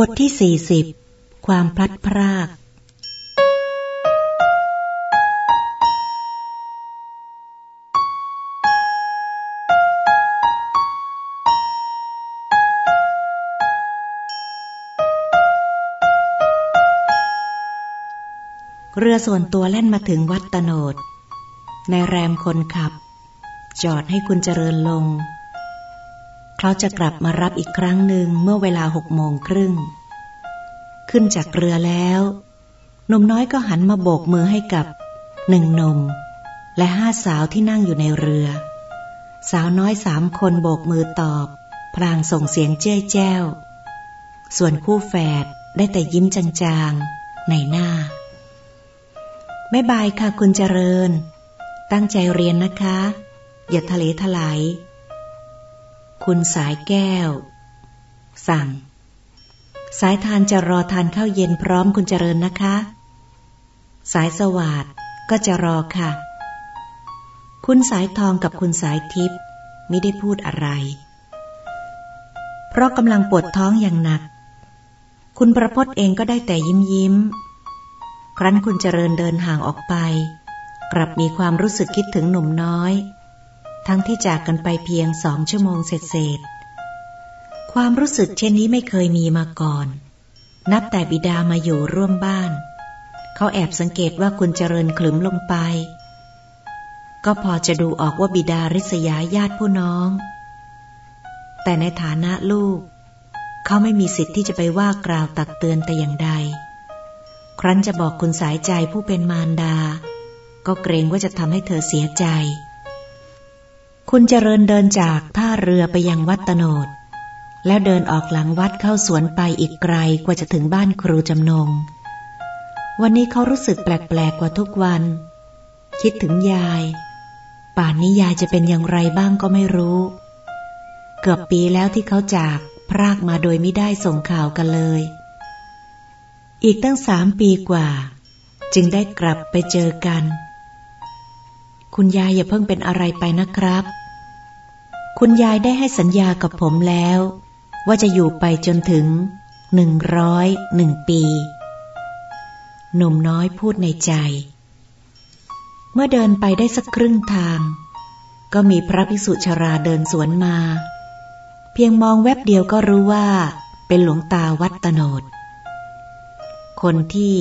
บทที่สี่สิบความพลัดพราก เรือส่วนตัวแล่นมาถึงวัดตโนด ในแรมคนขับ จอดให้คุณเจริญลง เขาจะกลับมารับอีกครั้งหนึ่งเมื่อเวลาหกโมงครึ่ง ขึ้นจากเรือแล้วหนุ่มน้อยก็หันมาโบกมือให้กับหนึ่งหนุ่มและห้าสาวที่นั่งอยู่ในเรือ สาวน้อยสามคนโบกมือตอบ พลางส่งเสียงเจ้ยแจ้ว ส่วนคู่แฝดได้แต่ยิ้มจางๆ ในหน้าไม่บายค่ะคุณเจริญ ตั้งใจเรียนนะคะ อย่าทะเลทลาย คุณสายแก้ว สั่ง สายทานจะรอทานข้าวเย็นพร้อมคุณเจริญนะคะ สายสวัสดก็จะรอค่ะ คุณสายทองกับคุณสายทิพย์ไม่ได้พูดอะไร เพราะกำลังปวดท้องอย่างหนัก คุณประพจน์เองก็ได้แต่ยิ้มยิ้ม ครั้นคุณเจริญเดินห่างออกไป กลับมีความรู้สึกคิดถึงหนุ่มน้อย ทั้งที่จากกันไปเพียงสองชั่วโมงเศษๆความรู้สึกเช่นนี้ไม่เคยมีมาก่อน นับแต่บิดามาอยู่ร่วมบ้าน เขาแอบสังเกตว่าคุณเจริญขลึมลงไป ก็พอจะดูออกว่าบิดาริษยาญาติผู้น้อง แต่ในฐานะลูก เขาไม่มีสิทธิ์ที่จะไปว่ากล่าวตักเตือนแต่อย่างใด ครั้นจะบอกคุณสายใจผู้เป็นมารดา ก็เกรงว่าจะทำให้เธอเสียใจ คุณเจริญเดินจากท่าเรือไปยังวัดตโนด แล้วเดินออกหลังวัดเข้าสวนไปอีกไกลกว่าจะถึงบ้านครูจำนง วันนี้เขารู้สึกแปลกๆกว่าทุกวัน คิดถึงยาย ป่านนี้ยายจะเป็นอย่างไรบ้างก็ไม่รู้ เกือบปีแล้วที่เขาจากพรากมาโดยไม่ได้ส่งข่าวกันเลย อีกตั้งสามปีกว่า จึงได้กลับไปเจอกันคุณยายอย่าเพิ่งเป็นอะไรไปนะครับ คุณยายได้ให้สัญญากับผมแล้ว ว่าจะอยู่ไปจนถึงหนึ่งร้อยหนึ่งปี หนุ่มน้อยพูดในใจ เมื่อเดินไปได้สักครึ่งทาง ก็มีพระภิกษุชราเดินสวนมา เพียงมองแวบเดียวก็รู้ว่าเป็นหลวงตาวัดตโนด คนที่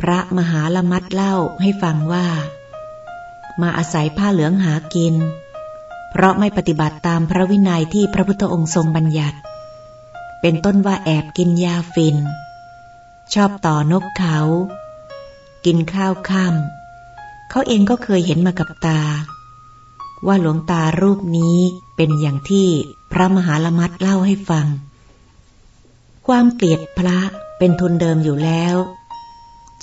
พระมหาละมัดเล่าให้ฟังว่า มาอาศัยผ้าเหลืองหากิน เพราะไม่ปฏิบัติตามพระวินัยที่พระพุทธองค์ทรงบัญญัติ เป็นต้นว่าแอบกินยาฟิน ชอบต่อนกเขา กินข้าวค่ำเขาเองก็เคยเห็นมากับตา ว่าหลวงตารูปนี้เป็นอย่างที่พระมหาละมัดเล่าให้ฟัง ความเกลียดพระเป็นทุนเดิมอยู่แล้ว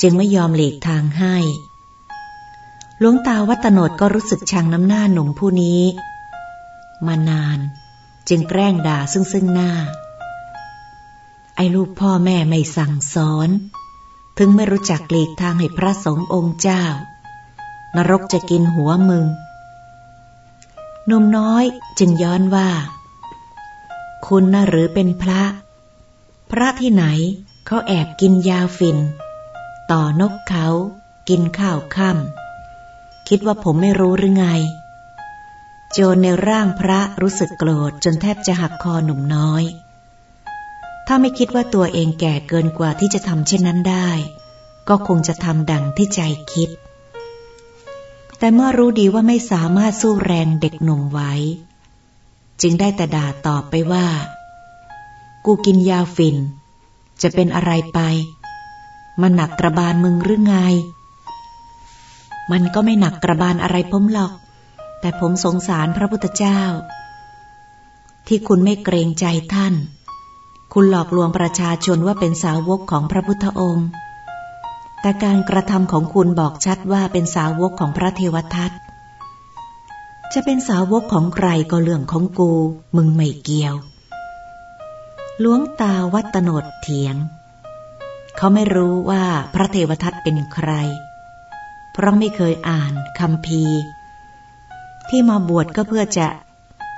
จึงไม่ยอมหลีกทางให้หลวงตาวัตโนดก็รู้สึกชังน้ำหน้าหนุ่มผู้นี้ มานาน จึงแกล้งด่าซึ่งซึ่งหน้า ไอ้ลูกพ่อแม่ไม่สั่งสอน ถึงไม่รู้จักหลีกทางให้พระสงฆ์องค์เจ้า นรกจะกินหัวมึงนุ่มน้อยจึงย้อนว่า คุณน่ะหรือเป็นพระ พระที่ไหนเขาแอบกินยาฟิน ต่อนกเขา กินข้าวค่ำคิดว่าผมไม่รู้หรือไง โจรในร่างพระรู้สึกโกรธจนแทบจะหักคอหนุ่มน้อย ถ้าไม่คิดว่าตัวเองแก่เกินกว่าที่จะทำเช่นนั้นได้ ก็คงจะทำดังที่ใจคิด แต่เมื่อรู้ดีว่าไม่สามารถสู้แรงเด็กหนุ่มไว้ จึงได้แต่ด่าตอบไปว่า กูกินยาฟินจะเป็นอะไรไปมันหนักกระบาลมึงหรือไง มันก็ไม่หนักกระบาลอะไรผมหรอก แต่ผมสงสารพระพุทธเจ้า ที่คุณไม่เกรงใจท่าน คุณหลอกลวงประชาชนว่าเป็นสาวกของพระพุทธองค์ แต่การกระทำของคุณบอกชัดว่าเป็นสาวกของพระเทวทัตจะเป็นสาวกของใครก็เรื่องของกู มึงไม่เกี่ยวหลวงตาวัตโนดเถียง เขาไม่รู้ว่าพระเทวทัตเป็นใคร เพราะไม่เคยอ่านคำพี ที่มาบวชก็เพื่อจะ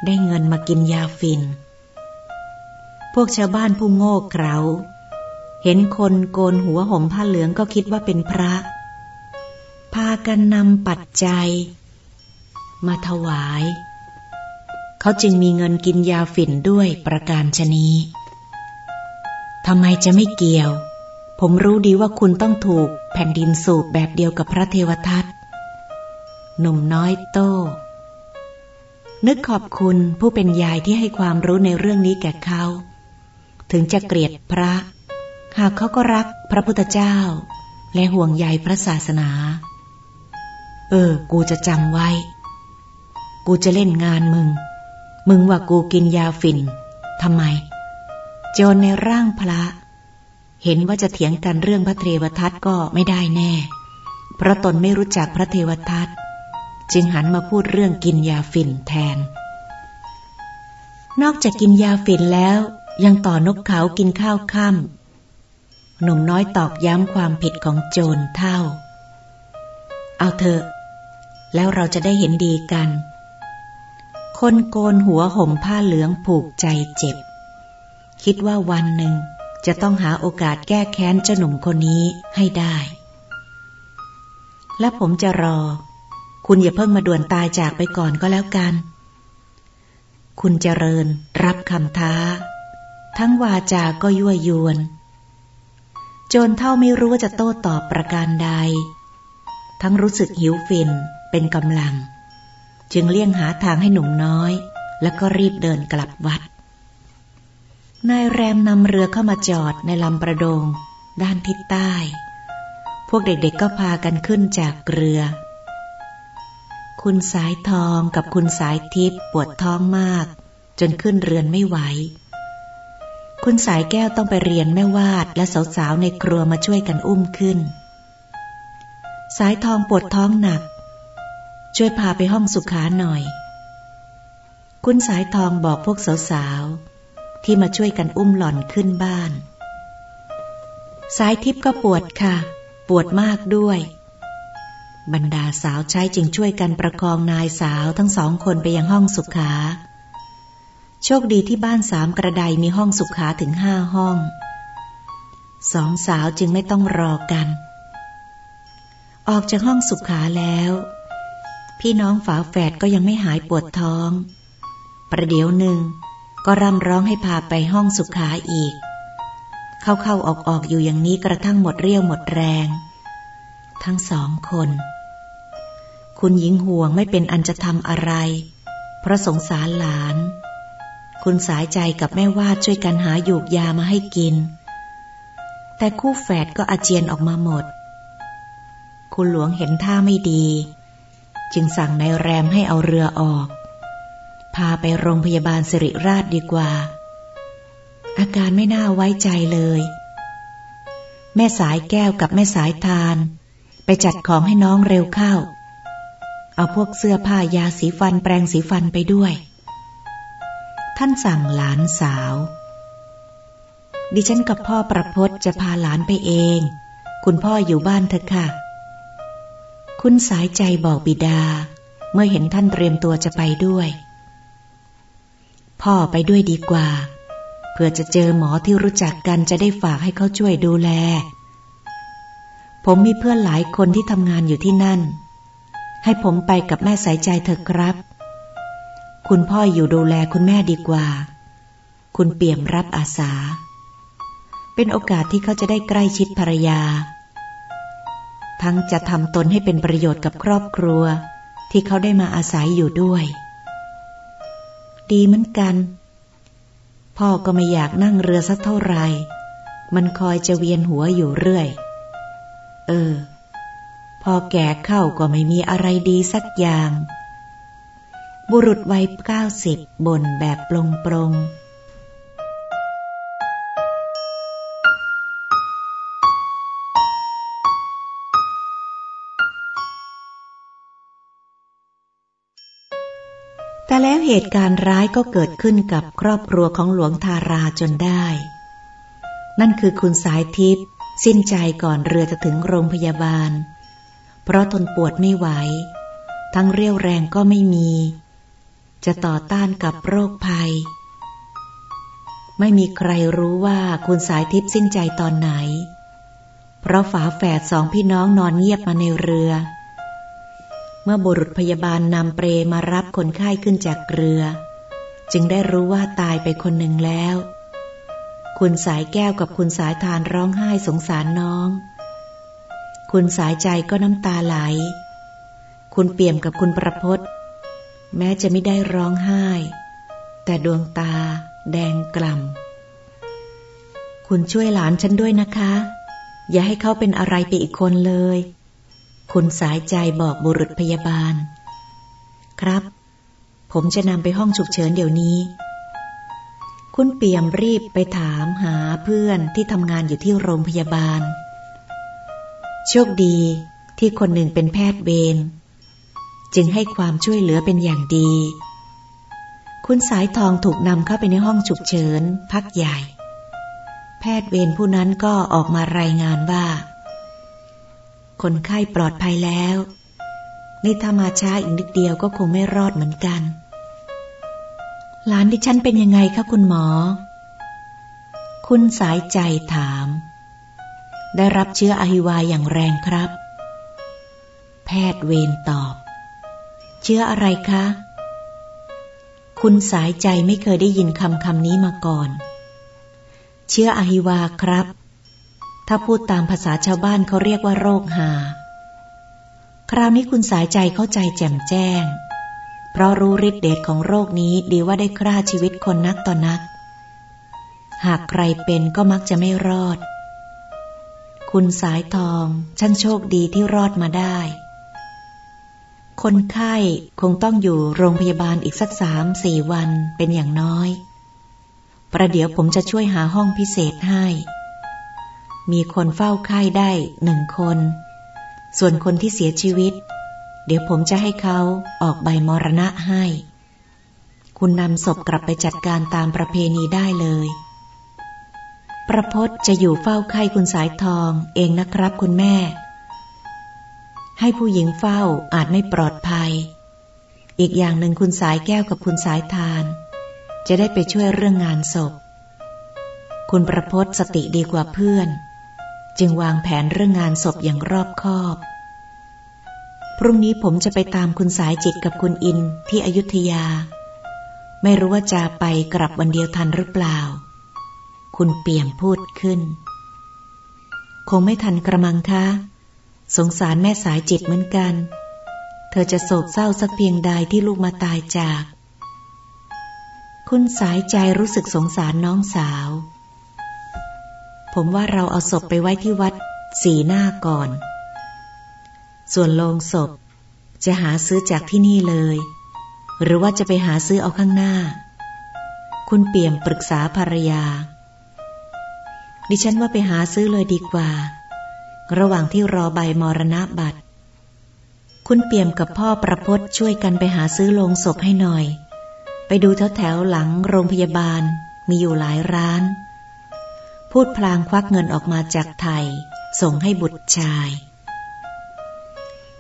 ได้เงินมากินยาฟิน พวกชาวบ้านผู้โง่เขลาเห็นคนโกนหัวห่มผ้าเหลืองก็คิดว่าเป็นพระ พากันนำปัจจัย มาถวาย เขาจึงมีเงินกินยาฝิ่นด้วยประการชนีทำไมจะไม่เกี่ยว ผมรู้ดีว่าคุณต้องถูกแผ่นดินสูบแบบเดียวกับพระเทวทัตหนุ่มน้อยโต นึกขอบคุณผู้เป็นยายที่ให้ความรู้ในเรื่องนี้แก่เขา ถึงจะเกลียดพระ หากเขาก็รักพระพุทธเจ้า และห่วงใยพระศาสนา เออ กูจะจำไว้ กูจะเล่นงานมึง มึงว่ากูกินยาฝิ่นทำไม โจรในร่างพระ เห็นว่าจะเถียงกันเรื่องพระเทวทัตก็ไม่ได้แน่ เพราะตนไม่รู้จักพระเทวทัต จึงหันมาพูดเรื่องกินยาฝิ่นแทน นอกจากกินยาฝิ่นแล้ว ยังต่อนกเขากินข้าวค่ำหนุ่มน้อยตอกย้ำความผิดของโจรเท่า เอาเถอะ แล้วเราจะได้เห็นดีกัน คนโกนหัวห่มผ้าเหลืองผูกใจเจ็บ คิดว่าวันหนึ่งจะต้องหาโอกาสแก้แค้นเจ้าหนุ่มคนนี้ให้ได้ และผมจะรอ คุณอย่าเพิ่งมาด่วนตายจากไปก่อนก็แล้วกัน คุณเจริญรับคำท้า ทั้งวาจาก็ยั่วยวนจนเท่าไม่รู้ว่าจะโต้ตอบประการใด ทั้งรู้สึกหิวฟินเป็นกำลัง จึงเลี่ยงหาทางให้หนุ่มน้อย แล้วก็รีบเดินกลับวัด นายแรมนำเรือเข้ามาจอดในลำประดง ด้านทิศใต้ พวกเด็กๆก็พากันขึ้นจากเรือ คุณสายทองกับคุณสายทิพย์ปวดท้องมาก จนขึ้นเรือนไม่ไหว คุณสายแก้วต้องไปเรียนแม่วาดและสาวๆในครัวมาช่วยกันอุ้มขึ้น สายทองปวดท้องหนัก ช่วยพาไปห้องสุขาหน่อย คุณสายทองบอกพวกสาวๆที่มาช่วยกันอุ้มหล่อนขึ้นบ้าน สายทิพย์ก็ปวดค่ะ ปวดมากด้วย บรรดาสาวใช้จึงช่วยกันประคองนายสาวทั้งสองคนไปยังห้องสุขา โชคดีที่บ้านสามกระไดมีห้องสุขาถึงห้าห้อง สองสาวจึงไม่ต้องรอกัน ออกจากห้องสุขาแล้ว พี่น้องฝาแฝดก็ยังไม่หายปวดท้อง ประเดี๋ยวหนึ่งก็ร่ำร้องให้พาไปห้องสุขาอีก เข้าๆออกๆอยู่อย่างนี้กระทั่งหมดเรี่ยวหมดแรง ทั้งสองคน คุณหญิงห่วงไม่เป็นอันจะทำอะไร เพราะสงสารหลาน คุณสายใจกับแม่วาดช่วยกันหาหยูกยามาให้กิน แต่คู่แฝดก็อาเจียนออกมาหมด คุณหลวงเห็นท่าไม่ดี จึงสั่งนายแรมให้เอาเรือออก พาไปโรงพยาบาลสิริราชดีกว่า อาการไม่น่าไว้ใจเลยแม่สายแก้วกับแม่สายทาน จัดของให้น้องเร็วเข้า เอาพวกเสื้อผ้ายาสีฟันแปรงสีฟันไปด้วย ท่านสั่งหลานสาว ดิฉันกับพ่อประพศจะพาหลานไปเอง คุณพ่ออยู่บ้านเถอะค่ะ คุณสายใจบอกบิดา เมื่อเห็นท่านเตรียมตัวจะไปด้วย พ่อไปด้วยดีกว่า เพื่อจะเจอหมอที่รู้จักกันจะได้ฝากให้เขาช่วยดูแล ผมมีเพื่อนหลายคนที่ทำงานอยู่ที่นั่น ให้ผมไปกับแม่สายใจเถอะครับ คุณพ่ออยู่ดูแลคุณแม่ดีกว่า คุณเปี่ยมรับอาสา เป็นโอกาสที่เขาจะได้ใกล้ชิดภรรยา ทั้งจะทำตนให้เป็นประโยชน์กับครอบครัว ที่เขาได้มาอาศัยอยู่ด้วย ดีเหมือนกัน พ่อก็ไม่อยากนั่งเรือสักเท่าไหร่มันคอยจะเวียนหัวอยู่เรื่อย เออ พอแก่เข้าก็ไม่มีอะไรดีสักอย่าง บุรุษวัยเก้าสิบบ่นแบบปลงปรงแต่แล้วเหตุการณ์ร้ายก็เกิดขึ้นกับครอบครัวของหลวงทาราจนได้ นั่นคือคุณสายทิพย์ สิ้นใจก่อนเรือจะถึงโรงพยาบาล เพราะทนปวดไม่ไหว ทั้งเรี่ยวแรงก็ไม่มี จะต่อต้านกับโรคภัย ไม่มีใครรู้ว่าคุณสายทิพย์สิ้นใจตอนไหน เพราะฝาแฝดสองพี่น้องนอนเงียบมาในเรือ เมื่อบุรุษพยาบาลนำเปรมารับคนไข้ขึ้นจากเรือ จึงได้รู้ว่าตายไปคนหนึ่งแล้ว คุณสายแก้วกับคุณสายทานร้องไห้สงสารน้อง คุณสายใจก็น้ำตาไหล คุณเปี่ยมกับคุณประพศแม้จะไม่ได้ร้องไห้ แต่ดวงตาแดงกล่ำ คุณช่วยหลานฉันด้วยนะคะ อย่าให้เขาเป็นอะไรไปอีกคนเลย คุณสายใจบอกบุรุษพยาบาล ครับ ผมจะนำไปห้องฉุกเฉินเดี๋ยวนี้ คุณเปี่ยมรีบไปถามหาเพื่อนที่ทำงานอยู่ที่โรงพยาบาล โชคดีที่คนหนึ่งเป็นแพทย์เวรจึงให้ความช่วยเหลือเป็นอย่างดี คุณสายทองถูกนำเข้าไปในห้องฉุกเฉิน พักใหญ่ แพทย์เวรผู้นั้นก็ออกมารายงานว่า คนไข้ปลอดภัยแล้ว นี่ถ้ามาช้าอีกนิดเดียวก็คงไม่รอดเหมือนกัน หลานดิฉันเป็นยังไงคะคุณหมอ คุณสายใจถาม ได้รับเชื้ออหิวาอย่างแรงครับ แพทย์เวรตอบ เชื้ออะไรคะ คุณสายใจไม่เคยได้ยินคำคำนี้มาก่อน เชื้ออหิวาครับ ถ้าพูดตามภาษาชาวบ้านเขาเรียกว่าโรคหา คราวนี้คุณสายใจเข้าใจแจ่มแจ้ง เพราะรู้ฤทธิเดชของโรคนี้ดีว่าได้ฆ่าชีวิตคนนักต่อนนัก หากใครเป็นก็มักจะไม่รอด คุณสายทองช่างโชคดีที่รอดมาได้ คนไข้คงต้องอยู่โรงพยาบาลอีกสักสามสี่วันเป็นอย่างน้อย ประเดี๋ยวผมจะช่วยหาห้องพิเศษให้ มีคนเฝ้าไข้ได้หนึ่งคน ส่วนคนที่เสียชีวิต ดี๋ยวผมจะให้เขาออกใบมรณะให้ คุณนำศพกลับไปจัดการตามประเพณีได้เลย ประพศจะอยู่เฝ้าไข้คุณสายทองเองนะครับคุณแม่ ให้ผู้หญิงเฝ้าอาจไม่ปลอดภัย อีกอย่างหนึ่งคุณสายแก้วกับคุณสายทาน จะได้ไปช่วยเรื่องงานศพ คุณประพศสติดีกว่าเพื่อน จึงวางแผนเรื่องงานศพอย่างรอบคอบ รุ่งนี้ผมจะไปตามคุณสายจิตกับคุณอินที่อยุธยา ไม่รู้ว่าจะไปกลับวันเดียวทันหรือเปล่า คุณเปี่ยมพูดขึ้น คงไม่ทันกระมังคะ สงสารแม่สายจิตเหมือนกัน เธอจะโศกเศร้าสักเพียงใดที่ลูกมาตายจาก คุณสายใจรู้สึกสงสารน้องสาว ผมว่าเราเอาศพไปไว้ที่วัดสีหน้าก่อน ส่วนโลงศพ จะหาซื้อจากที่นี่เลย หรือว่าจะไปหาซื้อเอาข้างหน้า คุณเปี่ยมปรึกษาภรรยา ดิฉันว่าไปหาซื้อเลยดีกว่า ระหว่างที่รอใบมรณะบัตร คุณเปี่ยมกับพ่อประพศช่วยกันไปหาซื้อโลงศพให้หน่อย ไปดูแถวแถวหลังโรงพยาบาลมีอยู่หลายร้าน พูดพลางควักเงินออกมาจากไทยส่งให้บุตรชาย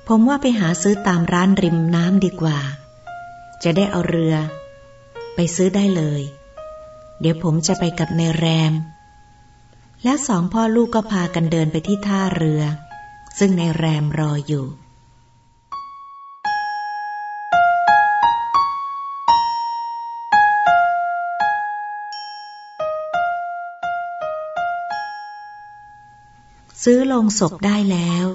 ผมว่าไปหาซื้อตามร้านริมน้ำดีกว่า จะได้เอาเรือ ไปซื้อได้เลย เดี๋ยวผมจะไปกับในแรม แล้วสองพ่อลูกก็พากันเดินไปที่ท่าเรือ ซึ่งในแรมรออยู่ซื้อลงศพได้แล้ว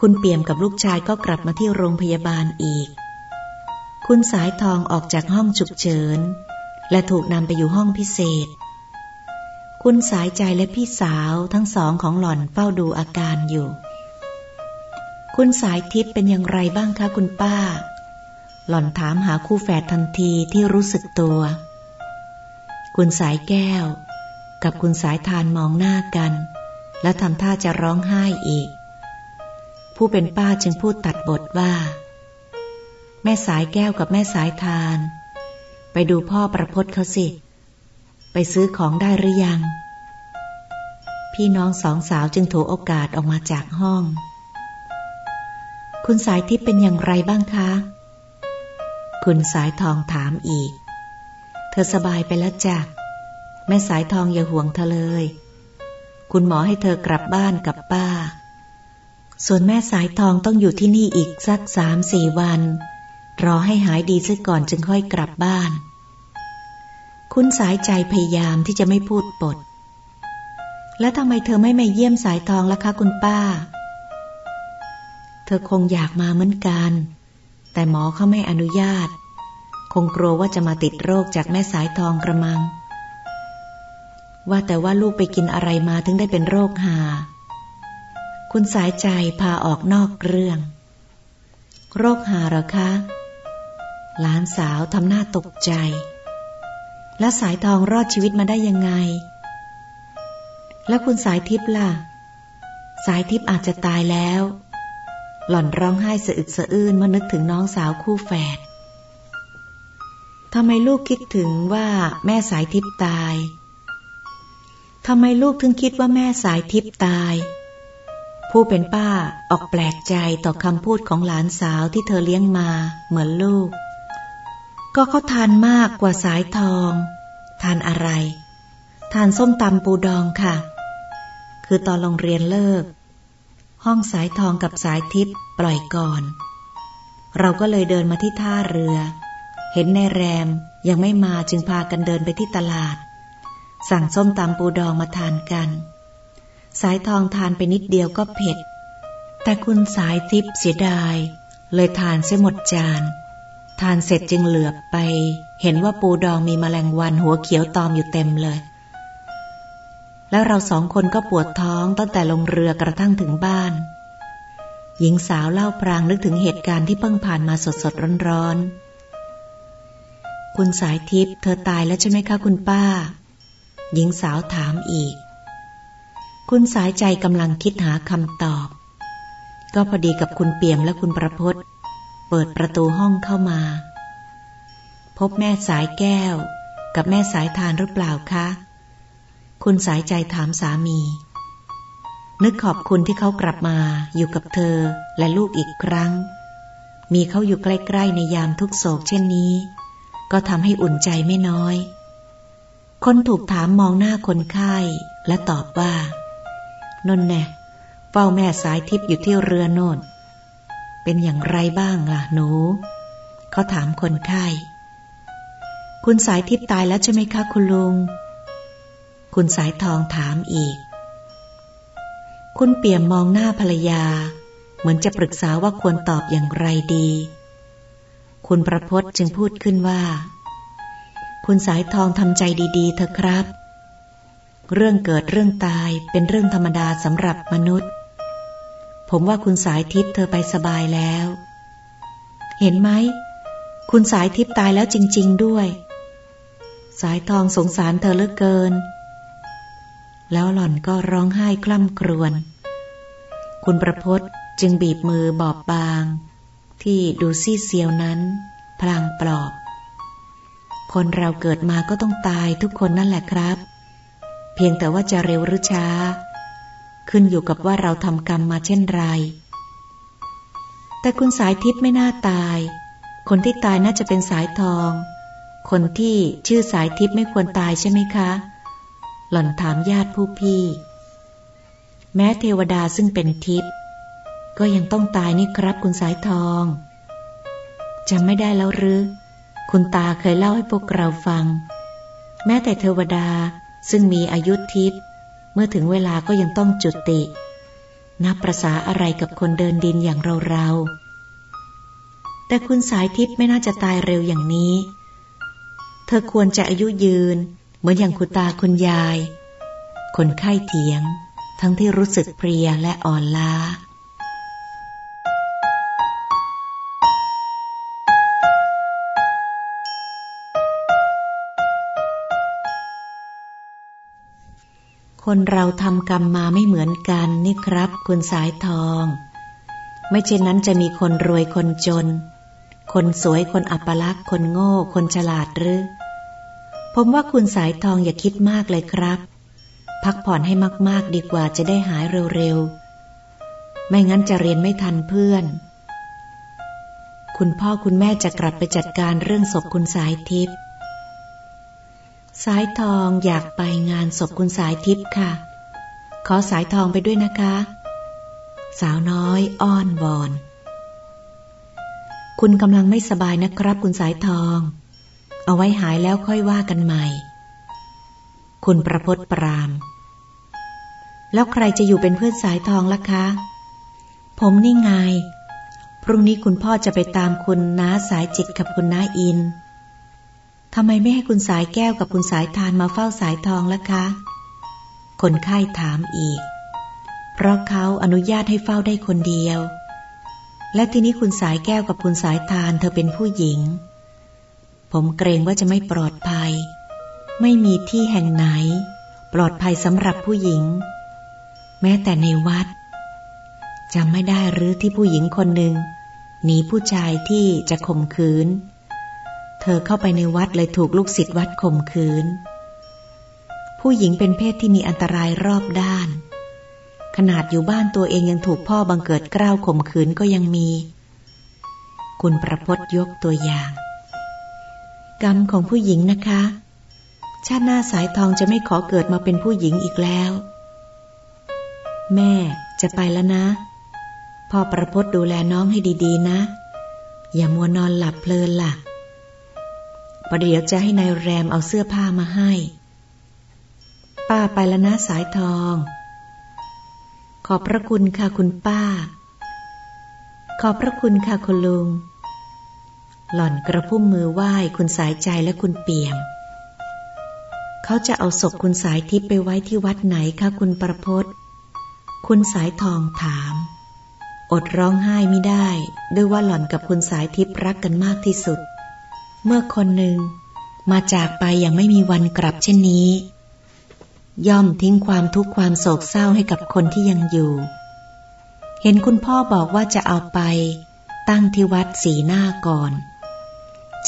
คุณเปี่ยมกับลูกชายก็กลับมาที่โรงพยาบาลอีก คุณสายทองออกจากห้องฉุกเฉิน และถูกนำไปอยู่ห้องพิเศษ คุณสายใจและพี่สาวทั้งสองของหล่อนเฝ้าดูอาการอยู่ คุณสายทิพย์เป็นอย่างไรบ้างคะคุณป้า หล่อนถามหาคู่แฝดทันทีที่รู้สึกตัว คุณสายแก้ว กับคุณสายทานมองหน้ากัน และทำท่าจะร้องไห้อีก ผู้เป็นป้าจึงพูดตัดบทว่า แม่สายแก้วกับแม่สายทาน ไปดูพ่อประพศเขาสิ ไปซื้อของได้หรือยัง พี่น้องสองสาวจึงถูโอกาสออกมาจากห้อง คุณสายทิพย์เป็นอย่างไรบ้างคะ คุณสายทองถามอีก เธอสบายไปแล้วจ้ะแม่สายทองอย่าห่วงเธอเลย คุณหมอให้เธอกลับบ้านกับป้า ส่วนแม่สายทองต้องอยู่ที่นี่อีกสักสามสี่วัน รอให้หายดีซะก่อนจึงค่อยกลับบ้าน คุณสายใจพยายามที่จะไม่พูดปด แล้วทำไมเธอไม่มาเยี่ยมสายทองล่ะคะคุณป้า เธอคงอยากมาเหมือนกัน แต่หมอเขาไม่อนุญาต คงกลัวว่าจะมาติดโรคจากแม่สายทองกระมัง ว่าแต่ว่าลูกไปกินอะไรมาถึงได้เป็นโรคหา คุณสายใจพาออกนอกเรื่อง โรคหาหรอคะ หลานสาวทำหน้าตกใจ และสายทองรอดชีวิตมาได้ยังไง แล้วคุณสายทิพย์ล่ะ สายทิพย์อาจจะตายแล้ว หล่อนร้องไห้สะอึกสะอื้นเมื่อนึกถึงน้องสาวคู่แฝดทำไมลูกคิดถึงว่าแม่สายทิพย์ตายทำไมลูกถึงคิดว่าแม่สายทิพย์ตาย ผู้เป็นป้าออกแปลกใจต่อคำพูดของหลานสาวที่เธอเลี้ยงมาเหมือนลูก ก็เขาทานมากกว่าสายทอง ทานอะไร ทานส้มตำปูดองค่ะ คือตอนโรงเรียนเลิก ห้องสายทองกับสายทิพย์ปล่อยก่อน เราก็เลยเดินมาที่ท่าเรือ เห็นในแรมยังไม่มาจึงพากันเดินไปที่ตลาด สั่งส้มตำปูดองมาทานกัน สายทองทานไปนิดเดียวก็เผ็ด แต่คุณสายทิพย์เสียดาย เลยทานเสียหมดจาน ทานเสร็จจึงเหลือบไป เห็นว่าปูดองมีมแมลงวันหัวเขียวตอมอยู่เต็มเลย แล้วเราสองคนก็ปวดท้องตั้งแต่ลงเรือกระทั่งถึงบ้าน หญิงสาวเล่าพรางนึกถึงเหตุการณ์ที่เพิ่งผ่านมาสดสดร้อนๆ คุณสายทิพย์เธอตายแล้วใช่ไหมคะคุณป้า หญิงสาวถามอีก คุณสายใจกำลังคิดหาคำตอบ ก็พอดีกับคุณเปี่ยมและคุณประพศเปิดประตูห้องเข้ามา พบแม่สายแก้ว กับแม่สายทานหรือเปล่าคะ คุณสายใจถามสามี นึกขอบคุณที่เขากลับมาอยู่กับเธอและลูกอีกครั้ง มีเขาอยู่ใกล้ๆในยามทุกโศกเช่นนี้ ก็ทำให้อุ่นใจไม่น้อย คนถูกถามมองหน้าคนไข้และตอบว่า นนแน่เฝ้าแม่สายทิพย์อยู่ที่เรือโน่นเป็นอย่างไรบ้างล่ะหนู เขาถามคนไข้ คุณสายทิพย์ตายแล้วใช่ไหมคะคุณลุง คุณสายทองถามอีก คุณเปี่ยมมองหน้าภรรยา เหมือนจะปรึกษาว่าควรตอบอย่างไรดี คุณประพศจึงพูดขึ้นว่า คุณสายทองทำใจดีๆเถอะครับ เรื่องเกิดเรื่องตายเป็นเรื่องธรรมดาสำหรับมนุษย์ ผมว่าคุณสายทิพย์เธอไปสบายแล้ว เห็นไหม คุณสายทิพย์ตายแล้วจริง ๆด้วย สายทองสงสารเธอเหลือเกิน แล้วหล่อนก็ร้องไห้คล่ำครวญคุณประพศจึงบีบมือบอบบาง ที่ดูซี่เซียวนั้น พลางปลอบ คนเราเกิดมาก็ต้องตายทุกคนนั่นแหละครับ เพียงแต่ว่าจะเร็วหรือช้า ขึ้นอยู่กับว่าเราทำกรรมมาเช่นไร แต่คุณสายทิพย์ไม่น่าตาย คนที่ตายน่าจะเป็นสายทอง คนที่ชื่อสายทิพย์ไม่ควรตายใช่ไหมคะ หล่อนถามญาติผู้พี่ แม้เทวดาซึ่งเป็นทิพย์ก็ยังต้องตายนี่ครับคุณสายทองจำไม่ได้แล้วหรือ คุณตาเคยเล่าให้พวกเราฟัง แม้แต่เทวดา ซึ่งมีอายุทิพย์เมื่อถึงเวลาก็ยังต้องจุติ นับประษาอะไรกับคนเดินดินอย่างเราเรา แต่คุณสายทิพย์ไม่น่าจะตายเร็วอย่างนี้ เธอควรจะอายุยืน เหมือนอย่างคุณตาคุณยาย คนไข้เถียง ทั้งที่รู้สึกเพลียและอ่อนล้า คนเราทำกรรมมาไม่เหมือนกันนี่ครับ คุณสายทอง ไม่เช่นนั้นจะมีคนรวยคนจน คนสวยคนอัปลักษณ์คนโง่ คนฉลาดหรือ ผมว่าคุณสายทองอย่าคิดมากเลยครับ พักผ่อนให้มากๆดีกว่าจะได้หายเร็วๆ ไม่งั้นจะเรียนไม่ทันเพื่อน คุณพ่อคุณแม่จะกลับไปจัดการเรื่องศพคุณสายทิพย์ สายทองอยากไปงานศพคุณสายทิพย์ค่ะ ขอสายทองไปด้วยนะคะ สาวน้อยอ้อนวอน คุณกำลังไม่สบายนะครับคุณสายทอง เอาไว้หายแล้วค่อยว่ากันใหม่ คุณประพศปราม แล้วใครจะอยู่เป็นเพื่อนสายทองล่ะคะ ผมนี่ไง พรุ่งนี้คุณพ่อจะไปตามคุณน้าสายจิตกับคุณน้าอิน ทำไมไม่ให้คุณสายแก้วกับคุณสายทานมาเฝ้าสายทองล่ะคะ คนไข้ถามอีก เพราะเขาอนุญาตให้เฝ้าได้คนเดียว และทีนี้คุณสายแก้วกับคุณสายทานเธอเป็นผู้หญิง ผมเกรงว่าจะไม่ปลอดภัย ไม่มีที่แห่งไหน ปลอดภัยสำหรับผู้หญิง แม้แต่ในวัดจำไม่ได้หรือที่ผู้หญิงคนหนึ่งหนีผู้ชายที่จะข่มขืน เธอเข้าไปในวัดเลยถูกลูกศิษย์วัดข่มขืน ผู้หญิงเป็นเพศที่มีอันตรายรอบด้าน ขนาดอยู่บ้านตัวเองยังถูกพ่อบังเกิดกล้าวข่มขืนก็ยังมี คุณประพจยกตัวอย่าง กรรมของผู้หญิงนะคะ ชาติหน้าสายทองจะไม่ขอเกิดมาเป็นผู้หญิงอีกแล้ว แม่จะไปแล้วนะ พ่อประพจดูแลน้องให้ดีๆนะ อย่ามัวนอนหลับเพลินละ่ะ ประเดี๋ยวจะให้นายแรมเอาเสื้อผ้ามาให้ ป้าไปแล้วนะสายทอง ขอบพระคุณค่ะคุณป้า ขอบพระคุณค่ะคุณลุง หล่อนกระพุ่มมือไหว้คุณสายใจและคุณเปี่ยม เขาจะเอาศพคุณสายทิพย์ไปไว้ที่วัดไหนคะคุณประพศคุณสายทองถาม อดร้องไห้ไม่ได้ ด้วยว่าหล่อนกับคุณสายทิพย์รักกันมากที่สุด เมื่อคนหนึ่งมาจากไปอย่างไม่มีวันกลับเช่นนี้ ย่อมทิ้งความทุกข์ความโศกเศร้าให้กับคนที่ยังอยู่ เห็นคุณพ่อบอกว่าจะเอาไปตั้งที่วัดสีหน้าก่อน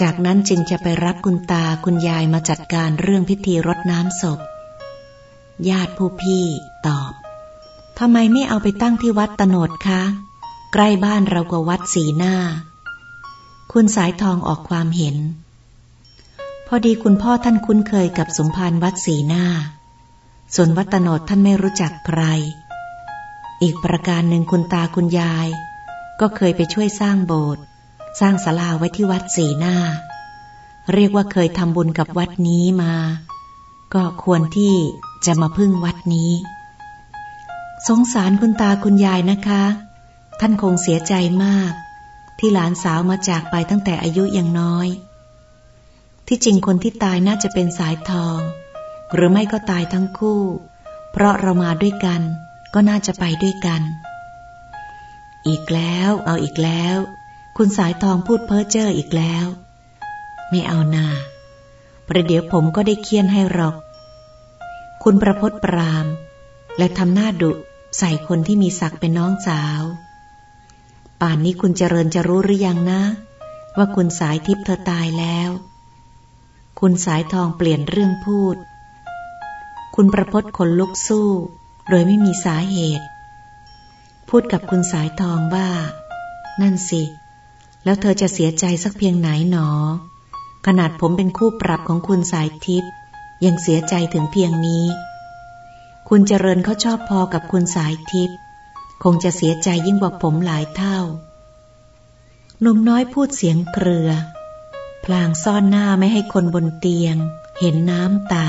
จากนั้นจึงจะไปรับคุณตาคุณยายมาจัดการเรื่องพิธีรดน้ำศพ ญาติผู้พี่ตอบทำไมไม่เอาไปตั้งที่วัดตโนดคะ ใกล้บ้านเรากว่าวัดสีหน้า คุณสายทองออกความเห็น พอดีคุณพ่อท่านคุ้นเคยกับสมภารวัดสีหน้า ส่วนวัดตโนดท่านไม่รู้จักใคร อีกประการหนึ่งคุณตาคุณยาย ก็เคยไปช่วยสร้างโบสถ์สร้างศาลาไว้ที่วัดสีหน้า เรียกว่าเคยทำบุญกับวัดนี้มา ก็ควรที่จะมาพึ่งวัดนี้ สงสารคุณตาคุณยายนะคะ ท่านคงเสียใจมาก ที่หลานสาวมาจากไปตั้งแต่อายุยังน้อย ที่จริงคนที่ตายน่าจะเป็นสายทอง หรือไม่ก็ตายทั้งคู่ เพราะเรามาด้วยกัน ก็น่าจะไปด้วยกัน อีกแล้วเอาอีกแล้ว คุณสายทองพูดเพ้อเจ้ออีกแล้ว ไม่เอานาประเดี๋ยวผมก็ได้เคียนให้หรอก คุณประพศปราม และทำหน้าดุใส่คนที่มีศักดิ์เป็นน้องสาว ป่านนี้คุณเจริญจะรู้หรือยังนะ ว่าคุณสายทิพย์เธอตายแล้ว คุณสายทองเปลี่ยนเรื่องพูด คุณประพศขนลุกสู้ โดยไม่มีสาเหตุ พูดกับคุณสายทองว่า นั่นสิ แล้วเธอจะเสียใจสักเพียงไหนหนอ ขนาดผมเป็นคู่ปรับของคุณสายทิพย์ยังเสียใจถึงเพียงนี้ คุณเจริญเขาชอบพอกับคุณสายทิพย์ คงจะเสียใจยิ่งกว่าผมหลายเท่าหนุ่มน้อยพูดเสียงเกลือ พลางซ่อนหน้าไม่ให้คนบนเตียง เห็นน้ำตา